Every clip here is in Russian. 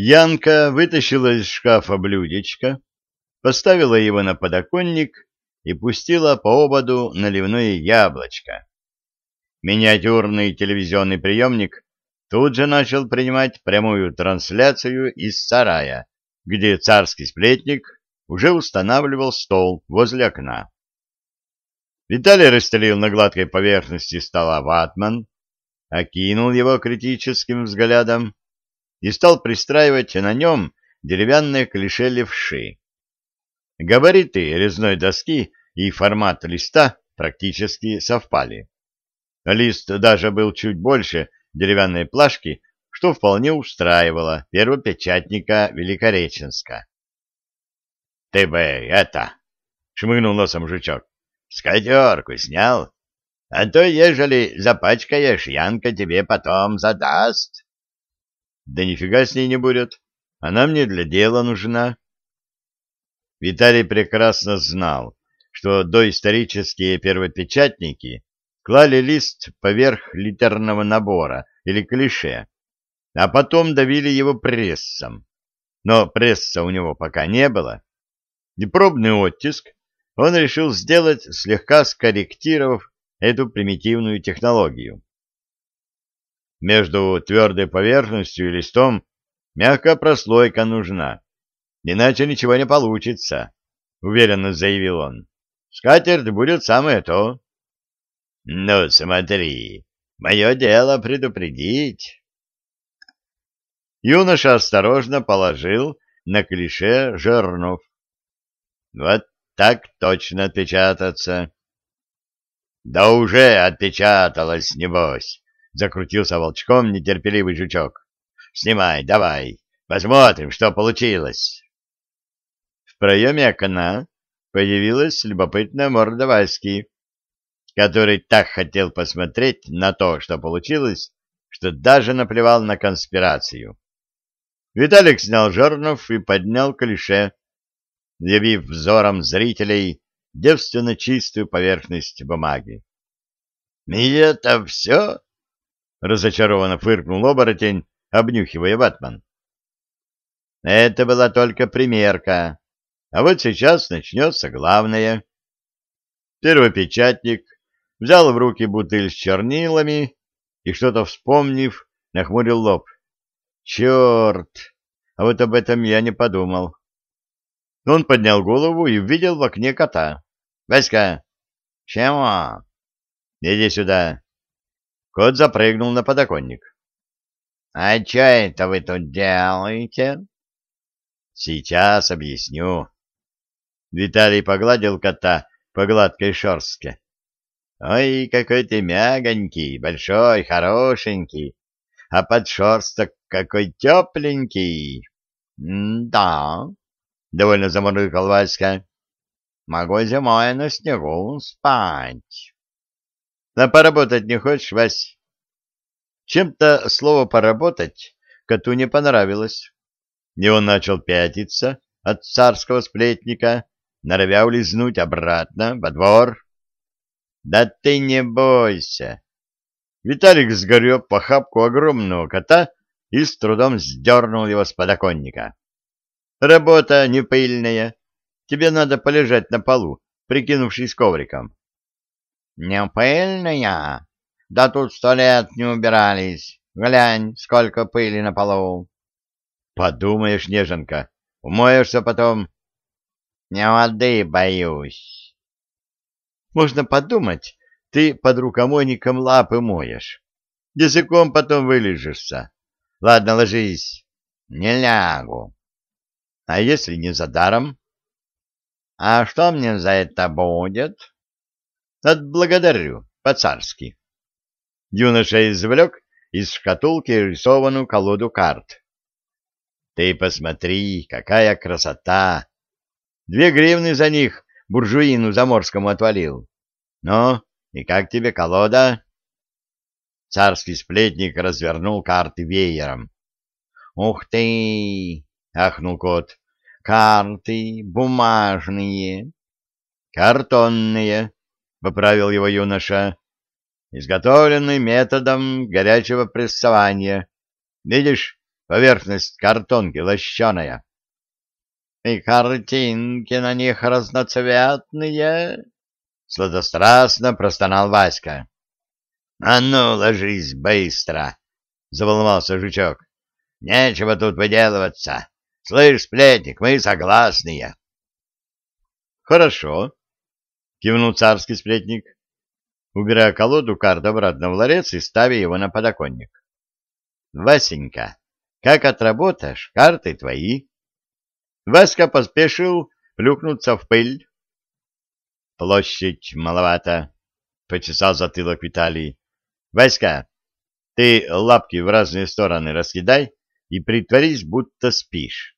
Янка вытащила из шкафа блюдечко, поставила его на подоконник и пустила по ободу наливное яблочко. Миниатюрный телевизионный приемник тут же начал принимать прямую трансляцию из сарая, где царский сплетник уже устанавливал стол возле окна. Виталий расстелил на гладкой поверхности стола ватман, окинул его критическим взглядом и стал пристраивать на нем деревянные клише левши. Габариты резной доски и формат листа практически совпали. Лист даже был чуть больше деревянной плашки, что вполне устраивало первопечатника Великореченска. — Ты бы это... — шмыгнул носом жучок. — Скатерку снял? А то, ежели запачкаешь, Янка тебе потом задаст. — Да нифига с ней не будет. Она мне для дела нужна. Виталий прекрасно знал, что доисторические первопечатники клали лист поверх литерного набора или клише, а потом давили его прессом. Но пресса у него пока не было. И пробный оттиск он решил сделать, слегка скорректировав эту примитивную технологию. Между твердой поверхностью и листом мягкая прослойка нужна, иначе ничего не получится, — уверенно заявил он. Скатерть будет самое то. Ну, смотри, мое дело предупредить. Юноша осторожно положил на клише жернов. Вот так точно отпечататься. Да уже отпечаталось, небось, закрутился волчком нетерпеливый жучок. Снимай, давай, посмотрим, что получилось. В проеме окна появилась любопытная морда Васьки который так хотел посмотреть на то, что получилось, что даже наплевал на конспирацию. Виталик снял жернов и поднял клише, явив взором зрителей девственно чистую поверхность бумаги. — И это все? — разочарованно фыркнул оборотень, обнюхивая ватман. — Это была только примерка, а вот сейчас начнется главное. Первопечатник взял в руки бутыль с чернилами и, что-то вспомнив, нахмурил лоб. «Черт! А вот об этом я не подумал». Он поднял голову и увидел в окне кота. «Васька!» «Чего?» «Иди сюда». Кот запрыгнул на подоконник. «А что это вы тут делаете?» «Сейчас объясню». Виталий погладил кота по гладкой шерстке. Ой, какой ты мягонький, большой, хорошенький, а подшерсток какой тепленький. — Да, — довольно замурлыкал Васька, — могу зимой на снегу спать. — А поработать не хочешь, Вась? Чем-то слово «поработать» коту не понравилось, и он начал пятиться от царского сплетника, норовя улизнуть обратно во двор. Да ты не бойся. Виталик сгореб по хапку огромного кота и с трудом сдернул его с подоконника. Работа не пыльная. Тебе надо полежать на полу, прикинувшись ковриком. Не пыльная? Да тут сто лет не убирались. Глянь, сколько пыли на полу. Подумаешь, неженка, умоешься потом. Не воды боюсь. Можно подумать, ты под рукомойником лапы моешь. Языком потом вылежишься. Ладно, ложись. Не лягу. А если не за даром? А что мне за это будет? Отблагодарю, по-царски. Юноша извлек из шкатулки рисованную колоду карт. Ты посмотри, какая красота! Две гривны за них буржуину заморскому отвалил. Ну, и как тебе колода? Царский сплетник развернул карты веером. Ух ты! ахнул кот. Карты бумажные. Картонные, поправил его юноша. Изготовленные методом горячего прессования. Видишь, поверхность картонки лощеная. — И картинки на них разноцветные, — сладострастно простонал Васька. — А ну, ложись быстро, — заволновался жучок. — Нечего тут выделываться. Слышь, сплетник, мы согласные. — Хорошо, — кивнул царский сплетник, убирая колоду карт обратно в ларец и ставя его на подоконник. — Васенька, как отработаешь, карты твои. Васька поспешил плюхнуться в пыль. — Площадь маловато, — почесал затылок Виталий. — Васька, ты лапки в разные стороны раскидай и притворись, будто спишь.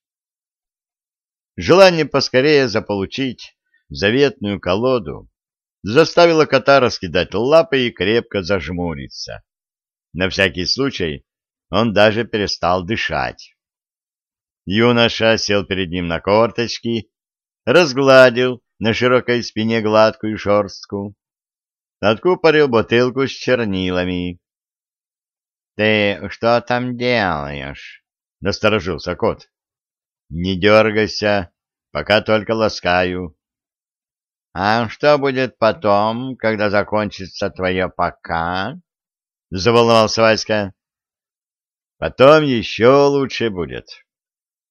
Желание поскорее заполучить заветную колоду заставило кота раскидать лапы и крепко зажмуриться. На всякий случай он даже перестал дышать. Юноша сел перед ним на корточки, разгладил на широкой спине гладкую шерстку, откупорил бутылку с чернилами. — Ты что там делаешь? — насторожился кот. Не дергайся, пока только ласкаю. — А что будет потом, когда закончится твое «пока»? — заволновался Васька. — Потом еще лучше будет.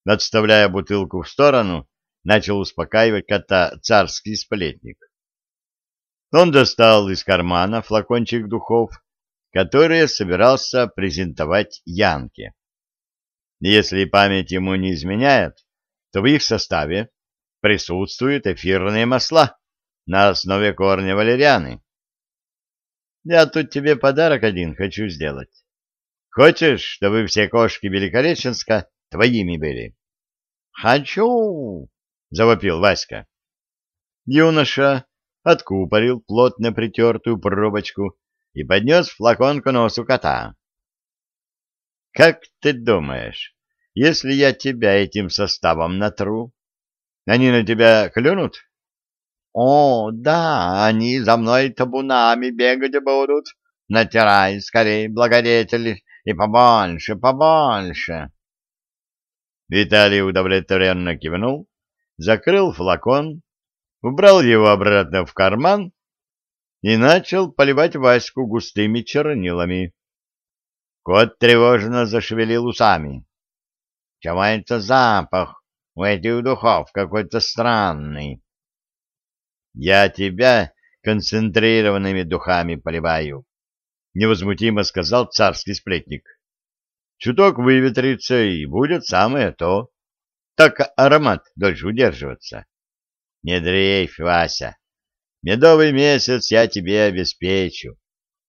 Отставляя бутылку в сторону, начал успокаивать кота царский сплетник. Он достал из кармана флакончик духов, которые собирался презентовать Янке. Если память ему не изменяет, то в их составе присутствуют эфирные масла на основе корня валерианы. Я тут тебе подарок один хочу сделать. Хочешь, чтобы все кошки Великореченска твоими были? — Хочу! — завопил Васька. Юноша откупорил плотно притертую пробочку и поднес флакон к носу кота. Как ты думаешь, если я тебя этим составом натру, они на тебя клюнут? О, да, они за мной табунами бегать будут. Натирай скорей, благодетель, и побольше, побольше. Виталий удовлетворенно кивнул, закрыл флакон, убрал его обратно в карман и начал поливать Ваську густыми чернилами. Кот тревожно зашевелил усами. — Чего это запах у этих духов какой-то странный? — Я тебя концентрированными духами поливаю, — невозмутимо сказал царский сплетник. — Чуток выветрится, и будет самое то. Так аромат дольше удерживаться. Не дрейфь, Вася. Медовый месяц я тебе обеспечу.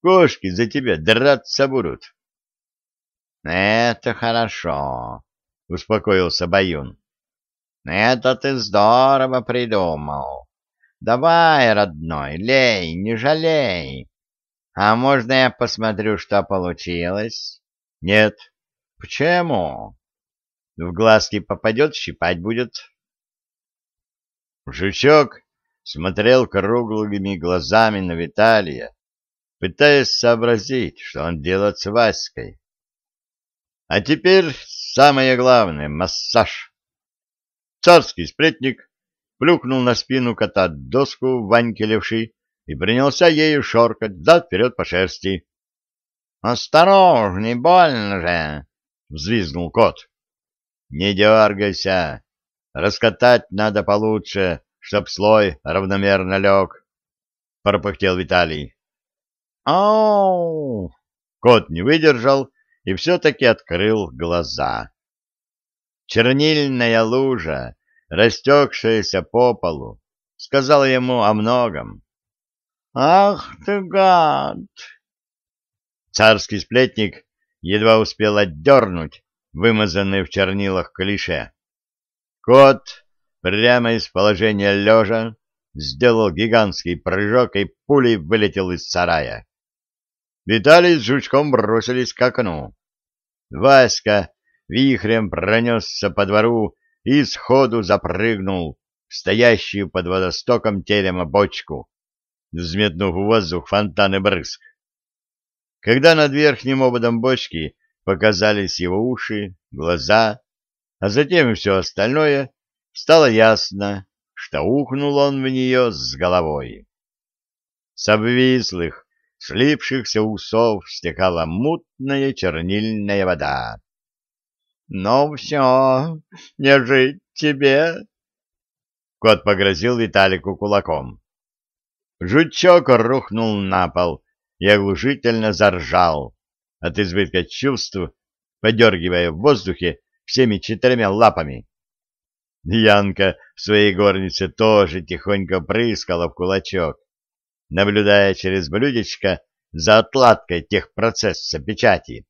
Кошки за тебя драться будут. — Это хорошо, — успокоился Баюн. — Это ты здорово придумал. Давай, родной, лей, не жалей. А можно я посмотрю, что получилось? — Нет. — Почему? — В глазки попадет, щипать будет. Жучок смотрел круглыми глазами на Виталия, пытаясь сообразить, что он делает с Васькой. А теперь самое главное — массаж. Царский сплетник плюхнул на спину кота доску Ваньки левши и принялся ею шоркать взад-вперед по шерсти. — Осторожней, больно же! — взвизгнул кот. — Не дергайся. Раскатать надо получше, чтоб слой равномерно лег, — пропыхтел Виталий. — Ау! Кот не выдержал и все-таки открыл глаза. Чернильная лужа, растекшаяся по полу, сказала ему о многом. «Ах ты, гад!» Царский сплетник едва успел отдернуть вымазанное в чернилах клише. Кот прямо из положения лежа сделал гигантский прыжок и пулей вылетел из сарая. Виталий с жучком бросились к окну. Васька вихрем пронесся по двору и сходу запрыгнул в стоящую под водостоком терема бочку, взметнув в воздух фонтаны брызг. Когда над верхним ободом бочки показались его уши, глаза, а затем и все остальное, стало ясно, что ухнул он в нее с головой. С обвислых, слипшихся усов стекала мутная чернильная вода. — Ну все, не жить тебе! Кот погрозил Виталику кулаком. Жучок рухнул на пол и оглушительно заржал от избытка чувств, подергивая в воздухе всеми четырьмя лапами. Янка в своей горнице тоже тихонько прыскала в кулачок, наблюдая через блюдечко за отладкой техпроцесса печати. —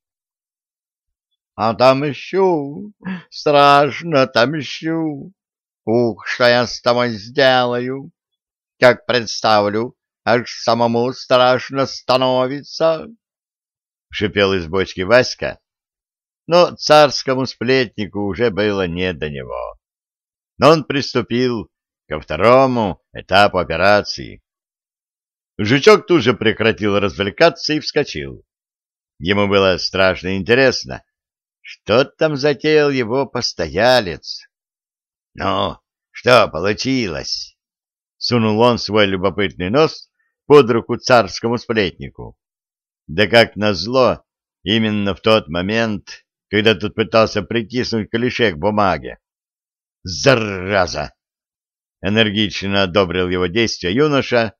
Отомщу, страшно отомщу. Ух, что я с тобой сделаю! Как представлю, аж самому страшно становится. Шипел из бочки Васька, но царскому сплетнику уже было не до него. Но он приступил ко второму этапу операции. Жучок тут же прекратил развлекаться и вскочил. Ему было страшно интересно, что там затеял его постоялец. — Ну, что получилось? — сунул он свой любопытный нос под руку царскому сплетнику. Да как назло, именно в тот момент, когда тут пытался притиснуть клише к бумаге. «Зараза!» — энергично одобрил его действия юноша,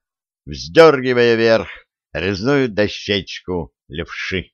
вздергивая вверх резную дощечку левши.